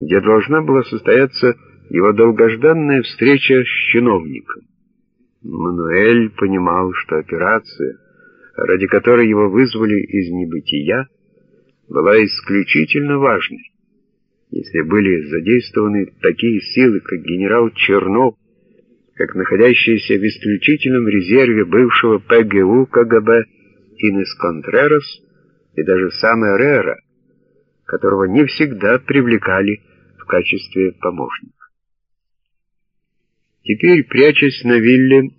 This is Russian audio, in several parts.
где должна была состояться его долгожданная встреча с чиновником. Мануэль понимал, что операция, ради которой его вызвали из небытия, была исключительно важной. Если были задействованы такие силы, как генерал Чернов, как находящийся в исключительном резерве бывшего ПГУ КГБ Инес Контрерос и даже сам Эрера, которого не всегда привлекали в качестве помощника. Теперь, прячась на вилле,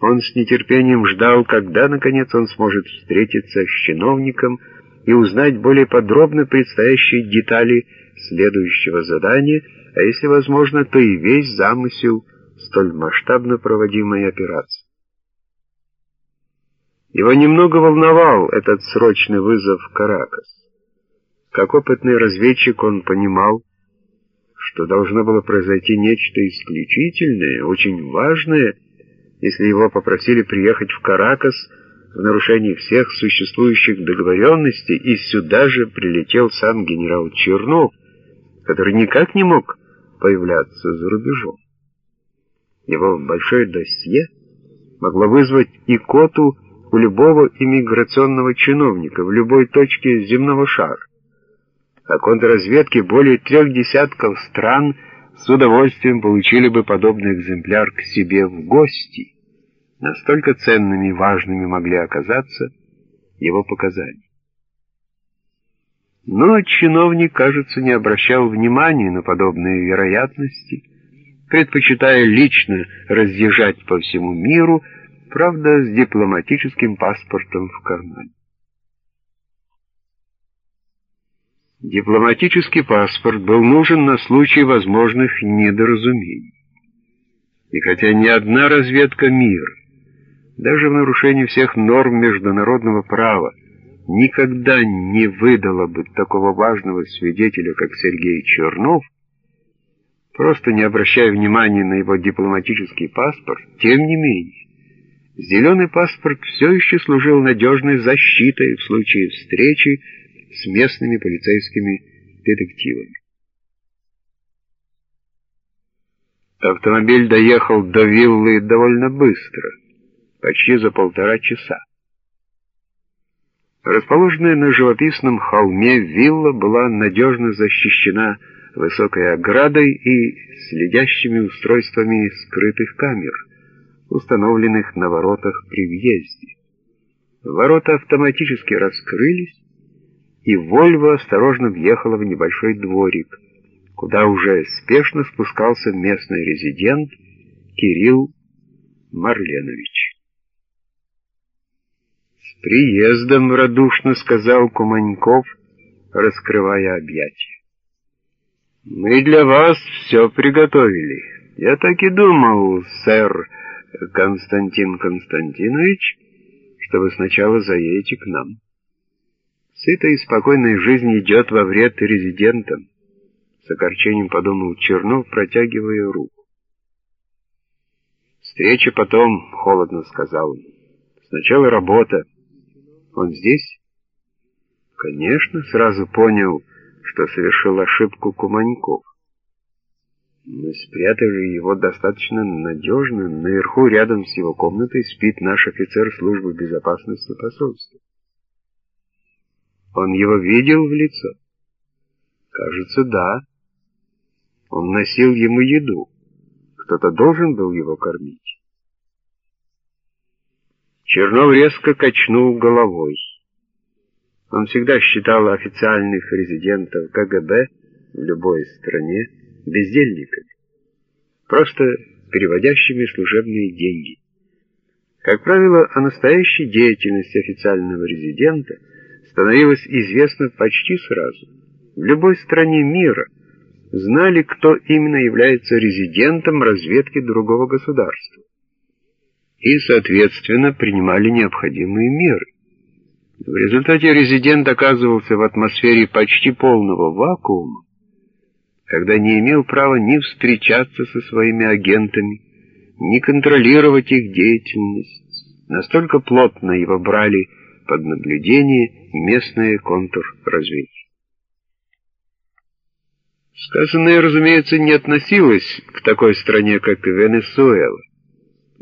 он с нетерпением ждал, когда, наконец, он сможет встретиться с чиновником и узнать более подробно предстоящие детали следующего задания, а если возможно, то и весь замысел столь масштабно проводимой операции. Его немного волновал этот срочный вызов в Каракас. Как опытный разведчик он понимал, что должно было произойти нечто исключительное, очень важное, если его попросили приехать в Каракас в нарушении всех существующих договоренностей, и сюда же прилетел сам генерал Чернов, который никак не мог появляться за рубежом. Его большое досье могло вызвать икоту у любого иммиграционного чиновника в любой точке земного шара а контрразведки более трех десятков стран с удовольствием получили бы подобный экземпляр к себе в гости. Настолько ценными и важными могли оказаться его показания. Но чиновник, кажется, не обращал внимания на подобные вероятности, предпочитая лично разъезжать по всему миру, правда, с дипломатическим паспортом в кармане. Дипломатический паспорт был нужен на случай возможных недоразумений. И хотя ни одна разведка мира, даже в нарушении всех норм международного права, никогда не выдала бы такого важного свидетеля, как Сергей Чернов, просто не обращая внимания на его дипломатический паспорт, тем не менее, зеленый паспорт все еще служил надежной защитой в случае встречи с местными полицейскими детективами. Автомобиль доехал до виллы довольно быстро, почти за полтора часа. Расположенная на живописном холме вилла была надежно защищена высокой оградой и следящими устройствами скрытых камер, установленных на воротах при въезде. Ворота автоматически раскрылись, и Вольво осторожно въехала в небольшой дворик, куда уже спешно спускался местный резидент Кирилл Марленович. «С приездом!» — радушно сказал Куманьков, раскрывая объятия. «Мы для вас все приготовили. Я так и думал, сэр Константин Константинович, что вы сначала заедете к нам». Сытая и спокойная жизнь идет во вред резидентам, с огорчением подумал Чернов, протягивая руку. Встреча потом, холодно сказал он. Сначала работа. Он здесь? Конечно, сразу понял, что совершил ошибку Куманьков. Мы спрятали его достаточно надежно. Наверху, рядом с его комнатой, спит наш офицер службы безопасности посольства. Он его видел в лицо? Кажется, да. Он носил ему еду. Кто-то должен был его кормить. Чернов резко качнул головой. Он всегда считал официальных резидентов КГБ в любой стране бездельниками, просто переводящими служебные деньги. Как правило, о настоящей деятельности официального резидента – становилось известно почти сразу. В любой стране мира знали, кто именно является резидентом разведки другого государства. И, соответственно, принимали необходимые меры. В результате резидент оказывался в атмосфере почти полного вакуума, когда не имел права ни встречаться со своими агентами, ни контролировать их деятельность. Настолько плотно его брали под наблюдение местные контрразведки. Сказанное, разумеется, не относилось к такой стране, как Венесуэла.